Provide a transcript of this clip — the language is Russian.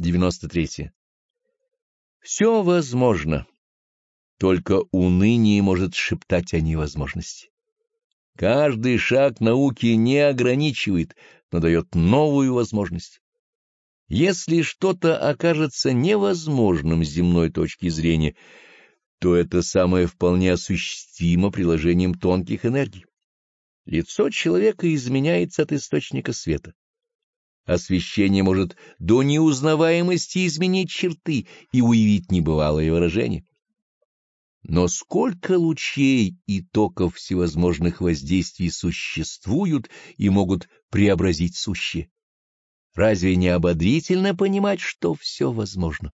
93. Все возможно, только уныние может шептать о невозможности. Каждый шаг науки не ограничивает, но дает новую возможность. Если что-то окажется невозможным с земной точки зрения, то это самое вполне осуществимо приложением тонких энергий. Лицо человека изменяется от источника света. Освещение может до неузнаваемости изменить черты и уявить небывалое выражение. Но сколько лучей и токов всевозможных воздействий существуют и могут преобразить сущее? Разве не ободрительно понимать, что все возможно?